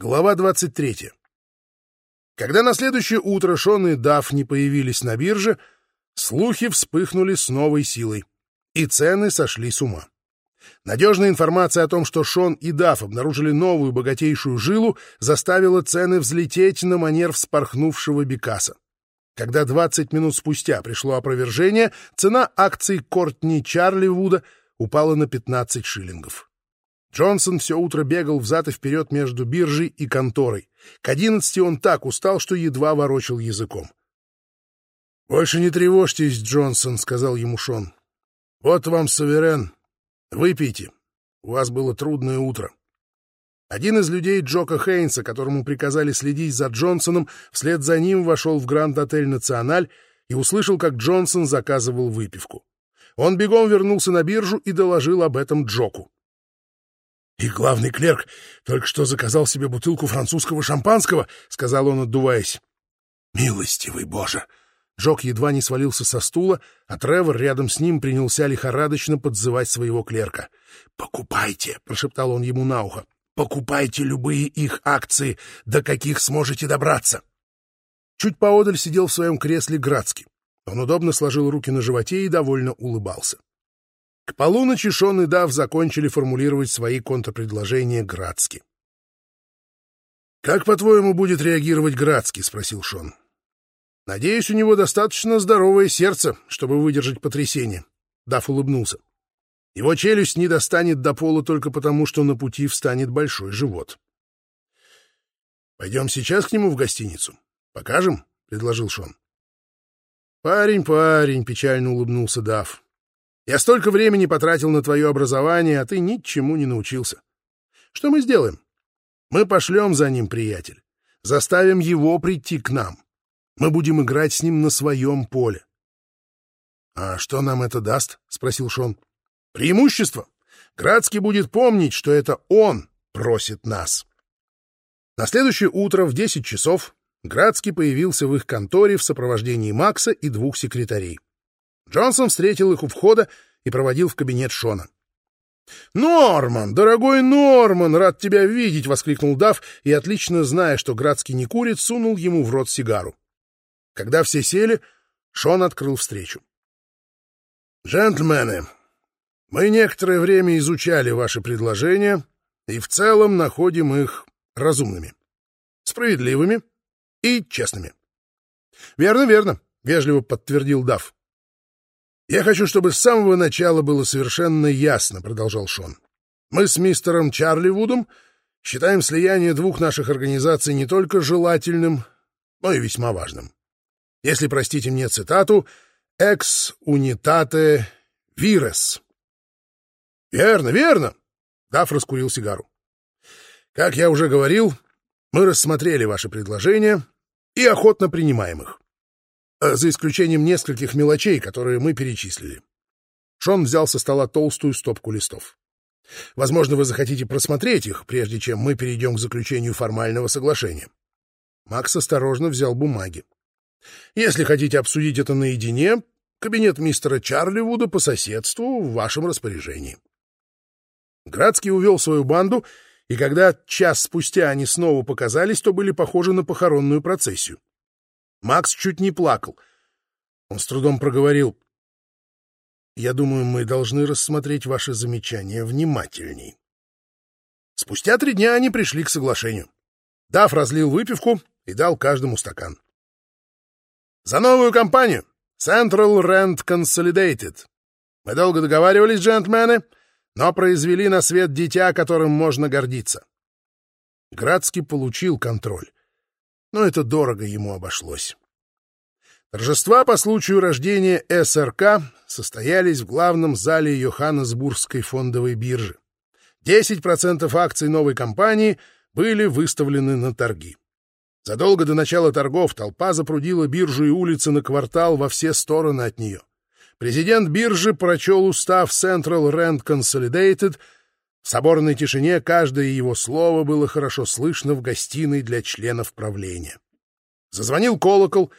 Глава 23. Когда на следующее утро Шон и Даф не появились на бирже, слухи вспыхнули с новой силой, и цены сошли с ума. Надежная информация о том, что Шон и Даф обнаружили новую богатейшую жилу, заставила цены взлететь на манер вспорхнувшего Бекаса. Когда 20 минут спустя пришло опровержение, цена акций Кортни Чарли Вуда упала на 15 шиллингов. Джонсон все утро бегал взад и вперед между биржей и конторой. К одиннадцати он так устал, что едва ворочал языком. — Больше не тревожьтесь, Джонсон, — сказал ему Шон. — Вот вам суверен. Выпейте. У вас было трудное утро. Один из людей Джока Хейнса, которому приказали следить за Джонсоном, вслед за ним вошел в Гранд-отель «Националь» и услышал, как Джонсон заказывал выпивку. Он бегом вернулся на биржу и доложил об этом Джоку. «И главный клерк только что заказал себе бутылку французского шампанского», — сказал он, отдуваясь. «Милостивый Боже!» Джок едва не свалился со стула, а Тревор рядом с ним принялся лихорадочно подзывать своего клерка. «Покупайте!» — прошептал он ему на ухо. «Покупайте любые их акции, до каких сможете добраться!» Чуть поодаль сидел в своем кресле Градский. Он удобно сложил руки на животе и довольно улыбался. К полуночи Шон и Дав закончили формулировать свои контрпредложения Градски. «Как, по-твоему, будет реагировать Градский?» — спросил Шон. «Надеюсь, у него достаточно здоровое сердце, чтобы выдержать потрясение». Дав улыбнулся. «Его челюсть не достанет до пола только потому, что на пути встанет большой живот». «Пойдем сейчас к нему в гостиницу. Покажем?» — предложил Шон. «Парень, парень!» — печально улыбнулся Дав. Я столько времени потратил на твое образование, а ты ничему не научился. Что мы сделаем? Мы пошлем за ним, приятель. Заставим его прийти к нам. Мы будем играть с ним на своем поле. — А что нам это даст? — спросил Шон. — Преимущество. Градский будет помнить, что это он просит нас. На следующее утро в десять часов Градский появился в их конторе в сопровождении Макса и двух секретарей. Джонсон встретил их у входа и проводил в кабинет Шона. «Норман, дорогой Норман, рад тебя видеть!» — воскликнул Дав и, отлично зная, что Градский не курит, сунул ему в рот сигару. Когда все сели, Шон открыл встречу. «Джентльмены, мы некоторое время изучали ваши предложения и в целом находим их разумными, справедливыми и честными». «Верно, верно», — вежливо подтвердил Дав. «Я хочу, чтобы с самого начала было совершенно ясно», — продолжал Шон. «Мы с мистером Чарли Вудом считаем слияние двух наших организаций не только желательным, но и весьма важным. Если простите мне цитату, «экс унитате вирес». «Верно, верно!» — Даф раскурил сигару. «Как я уже говорил, мы рассмотрели ваши предложения и охотно принимаем их. Э, за исключением нескольких мелочей, которые мы перечислили. Шон взял со стола толстую стопку листов. Возможно, вы захотите просмотреть их, прежде чем мы перейдем к заключению формального соглашения. Макс осторожно взял бумаги. Если хотите обсудить это наедине, кабинет мистера Чарли Вуда по соседству в вашем распоряжении. Градский увел свою банду, и когда час спустя они снова показались, то были похожи на похоронную процессию. Макс чуть не плакал. Он с трудом проговорил. «Я думаю, мы должны рассмотреть ваши замечания внимательней». Спустя три дня они пришли к соглашению. Дав разлил выпивку и дал каждому стакан. «За новую компанию! Central Rent Consolidated. Мы долго договаривались, джентльмены, но произвели на свет дитя, которым можно гордиться». Градский получил контроль но это дорого ему обошлось. Торжества по случаю рождения СРК состоялись в главном зале Йоханнесбургской фондовой биржи. 10% акций новой компании были выставлены на торги. Задолго до начала торгов толпа запрудила биржу и улицы на квартал во все стороны от нее. Президент биржи прочел устав Central Rent Consolidated — в соборной тишине каждое его слово было хорошо слышно в гостиной для членов правления. Зазвонил колокол,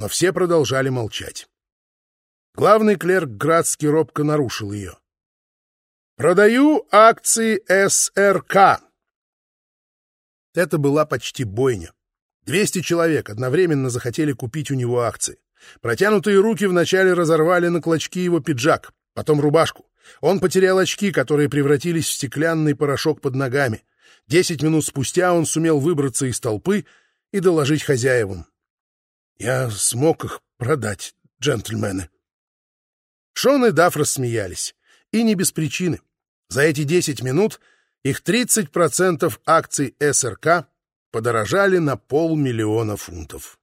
но все продолжали молчать. Главный клерк Градский робко нарушил ее. «Продаю акции СРК». Это была почти бойня. 200 человек одновременно захотели купить у него акции. Протянутые руки вначале разорвали на клочки его пиджак, потом рубашку. Он потерял очки, которые превратились в стеклянный порошок под ногами. Десять минут спустя он сумел выбраться из толпы и доложить хозяевам. «Я смог их продать, джентльмены». Шон и Даф рассмеялись. И не без причины. За эти десять минут их 30% акций СРК подорожали на полмиллиона фунтов.